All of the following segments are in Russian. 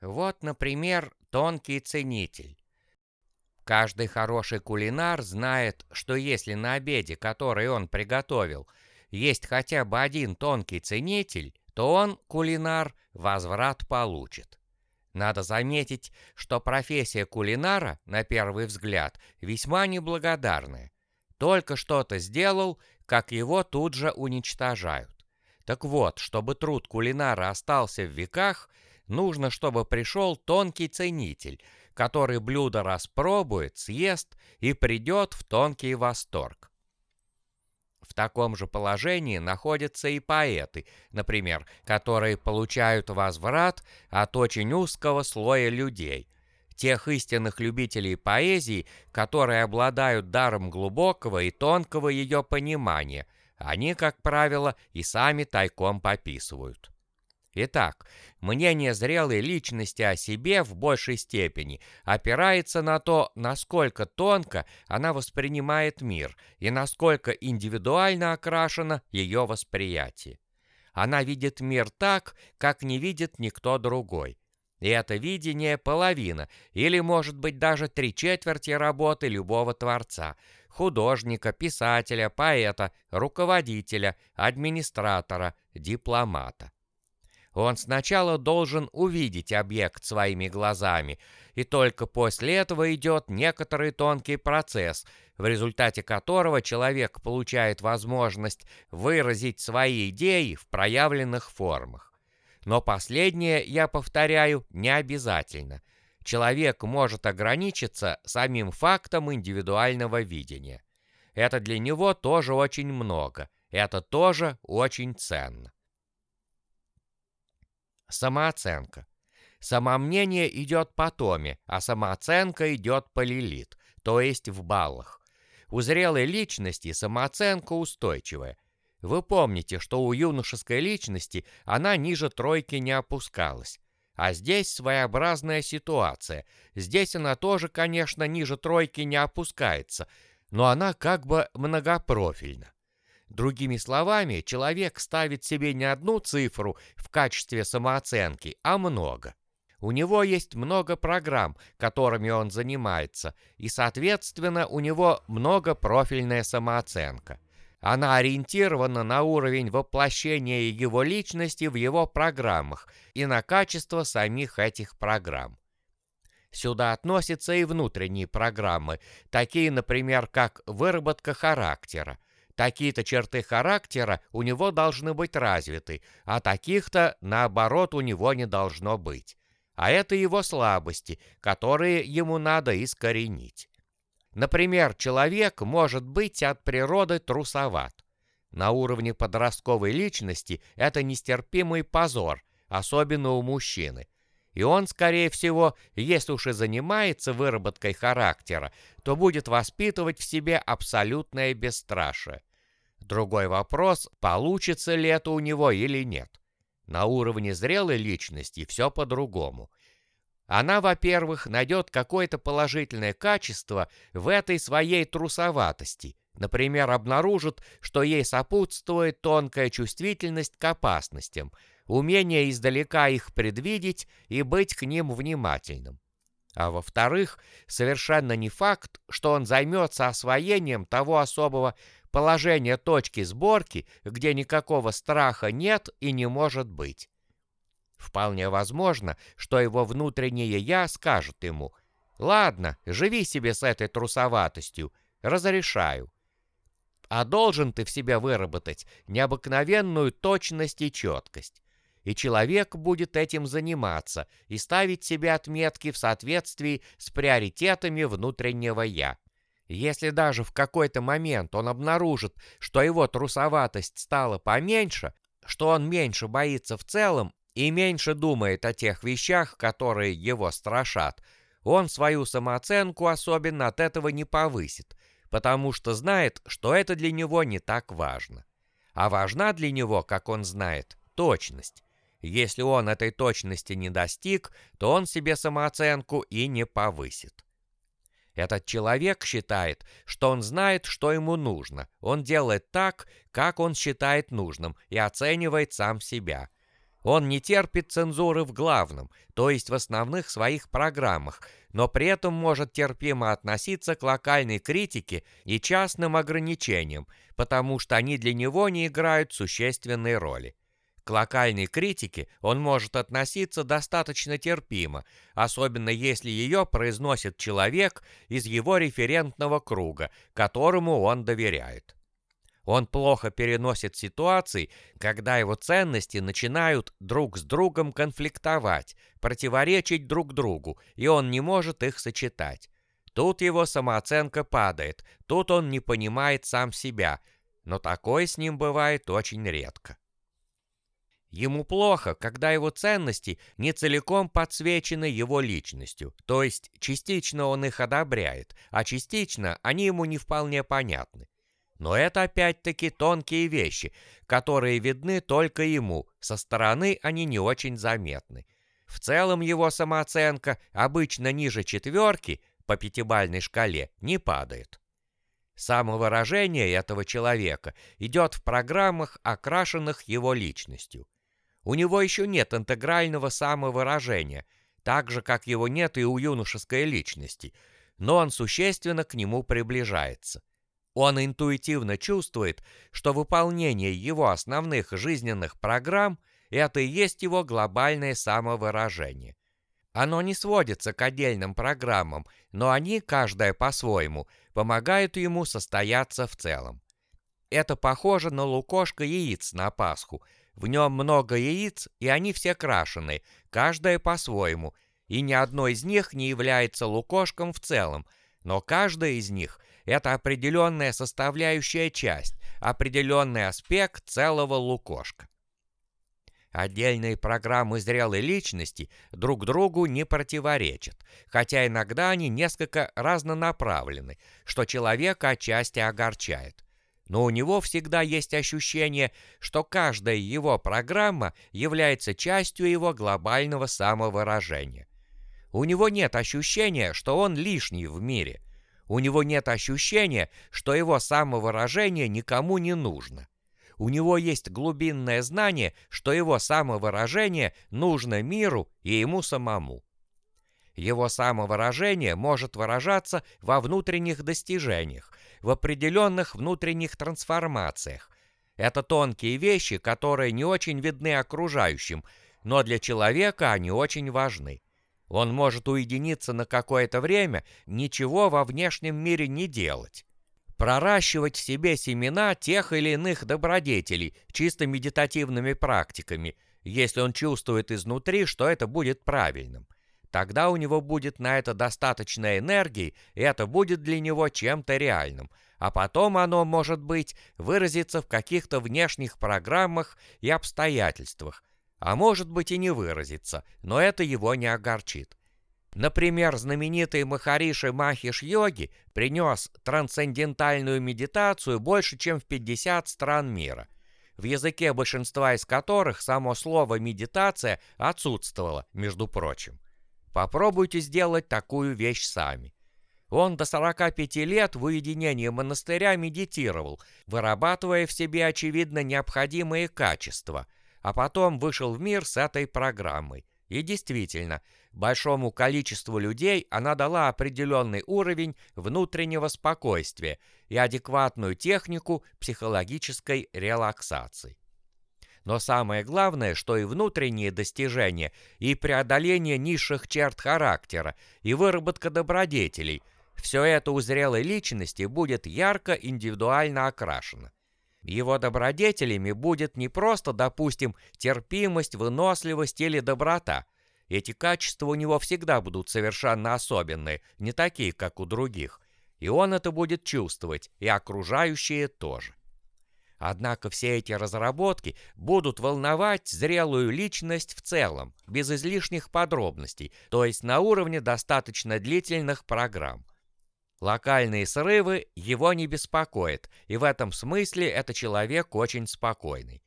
Вот, например, тонкий ценитель. Каждый хороший кулинар знает, что если на обеде, который он приготовил, есть хотя бы один тонкий ценитель, то он, кулинар, возврат получит. Надо заметить, что профессия кулинара, на первый взгляд, весьма неблагодарная. Только что-то сделал, как его тут же уничтожают. Так вот, чтобы труд кулинара остался в веках, нужно, чтобы пришел тонкий ценитель, который блюдо распробует, съест и придет в тонкий восторг. В таком же положении находятся и поэты, например, которые получают возврат от очень узкого слоя людей, тех истинных любителей поэзии, которые обладают даром глубокого и тонкого ее понимания. Они, как правило, и сами тайком пописывают. Итак, мнение зрелой личности о себе в большей степени опирается на то, насколько тонко она воспринимает мир и насколько индивидуально окрашено ее восприятие. Она видит мир так, как не видит никто другой. И это видение половина, или, может быть, даже три четверти работы любого творца, художника, писателя, поэта, руководителя, администратора, дипломата. Он сначала должен увидеть объект своими глазами, и только после этого идет некоторый тонкий процесс, в результате которого человек получает возможность выразить свои идеи в проявленных формах. Но последнее, я повторяю, не обязательно. Человек может ограничиться самим фактом индивидуального видения. Это для него тоже очень много, это тоже очень ценно. Самооценка. Самомнение идет по томе, а самооценка идет по лилит, то есть в баллах. У зрелой личности самооценка устойчивая. Вы помните, что у юношеской личности она ниже тройки не опускалась. А здесь своеобразная ситуация. Здесь она тоже, конечно, ниже тройки не опускается, но она как бы многопрофильна. Другими словами, человек ставит себе не одну цифру в качестве самооценки, а много. У него есть много программ, которыми он занимается, и, соответственно, у него многопрофильная самооценка. Она ориентирована на уровень воплощения его личности в его программах и на качество самих этих программ. Сюда относятся и внутренние программы, такие, например, как выработка характера, Такие-то черты характера у него должны быть развиты, а таких-то, наоборот, у него не должно быть. А это его слабости, которые ему надо искоренить. Например, человек может быть от природы трусоват. На уровне подростковой личности это нестерпимый позор, особенно у мужчины. И он, скорее всего, если уж и занимается выработкой характера, то будет воспитывать в себе абсолютное бесстрашие. Другой вопрос, получится ли это у него или нет. На уровне зрелой личности все по-другому. Она, во-первых, найдет какое-то положительное качество в этой своей трусоватости. Например, обнаружит, что ей сопутствует тонкая чувствительность к опасностям, умение издалека их предвидеть и быть к ним внимательным. А во-вторых, совершенно не факт, что он займется освоением того особого положение точки сборки, где никакого страха нет и не может быть. Вполне возможно, что его внутреннее «я» скажет ему «Ладно, живи себе с этой трусоватостью, разрешаю». А должен ты в себе выработать необыкновенную точность и четкость. И человек будет этим заниматься и ставить себе отметки в соответствии с приоритетами внутреннего «я». Если даже в какой-то момент он обнаружит, что его трусоватость стала поменьше, что он меньше боится в целом и меньше думает о тех вещах, которые его страшат, он свою самооценку особенно от этого не повысит, потому что знает, что это для него не так важно. А важна для него, как он знает, точность. Если он этой точности не достиг, то он себе самооценку и не повысит. Этот человек считает, что он знает, что ему нужно. Он делает так, как он считает нужным, и оценивает сам себя. Он не терпит цензуры в главном, то есть в основных своих программах, но при этом может терпимо относиться к локальной критике и частным ограничениям, потому что они для него не играют существенной роли. К локальной критике он может относиться достаточно терпимо, особенно если ее произносит человек из его референтного круга, которому он доверяет. Он плохо переносит ситуации, когда его ценности начинают друг с другом конфликтовать, противоречить друг другу, и он не может их сочетать. Тут его самооценка падает, тут он не понимает сам себя, но такое с ним бывает очень редко. Ему плохо, когда его ценности не целиком подсвечены его личностью, то есть частично он их одобряет, а частично они ему не вполне понятны. Но это опять-таки тонкие вещи, которые видны только ему, со стороны они не очень заметны. В целом его самооценка обычно ниже четверки по пятибальной шкале не падает. Самовыражение этого человека идет в программах, окрашенных его личностью. У него еще нет интегрального самовыражения, так же, как его нет и у юношеской личности, но он существенно к нему приближается. Он интуитивно чувствует, что выполнение его основных жизненных программ – это и есть его глобальное самовыражение. Оно не сводится к отдельным программам, но они, каждая по-своему, помогают ему состояться в целом. Это похоже на лукошко яиц на Пасху. В нем много яиц, и они все крашены, каждая по-своему, и ни одно из них не является лукошком в целом, но каждая из них это определенная составляющая часть, определенный аспект целого лукошка. Отдельные программы зрелой личности друг другу не противоречат, хотя иногда они несколько разнонаправлены, что человека отчасти огорчает. Но у него всегда есть ощущение, что каждая его программа является частью его глобального самовыражения. У него нет ощущения, что он лишний в мире – у него нет ощущения, что его самовыражение никому не нужно. У него есть глубинное знание, что его самовыражение нужно миру и ему самому. Его самовыражение может выражаться во внутренних достижениях, в определенных внутренних трансформациях. Это тонкие вещи, которые не очень видны окружающим, но для человека они очень важны. Он может уединиться на какое-то время, ничего во внешнем мире не делать. Проращивать в себе семена тех или иных добродетелей чисто медитативными практиками, если он чувствует изнутри, что это будет правильным. Тогда у него будет на это достаточно энергии, и это будет для него чем-то реальным. А потом оно, может быть, выразится в каких-то внешних программах и обстоятельствах, а может быть и не выразится, но это его не огорчит. Например, знаменитый Махариши Махиш Йоги принес трансцендентальную медитацию больше, чем в 50 стран мира, в языке большинства из которых само слово «медитация» отсутствовало, между прочим. Попробуйте сделать такую вещь сами. Он до 45 лет в уединении монастыря медитировал, вырабатывая в себе очевидно необходимые качества – а потом вышел в мир с этой программой. И действительно, большому количеству людей она дала определенный уровень внутреннего спокойствия и адекватную технику психологической релаксации. Но самое главное, что и внутренние достижения, и преодоление низших черт характера, и выработка добродетелей – все это у зрелой личности будет ярко индивидуально окрашено. Его добродетелями будет не просто, допустим, терпимость, выносливость или доброта. Эти качества у него всегда будут совершенно особенные, не такие, как у других. И он это будет чувствовать, и окружающие тоже. Однако все эти разработки будут волновать зрелую личность в целом, без излишних подробностей, то есть на уровне достаточно длительных программ. Локальные срывы его не беспокоят, и в этом смысле это человек очень спокойный.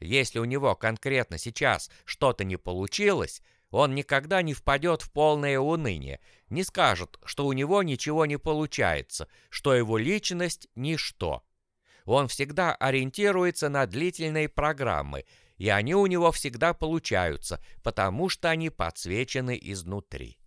Если у него конкретно сейчас что-то не получилось, он никогда не впадет в полное уныние, не скажет, что у него ничего не получается, что его личность – ничто. Он всегда ориентируется на длительные программы, и они у него всегда получаются, потому что они подсвечены изнутри.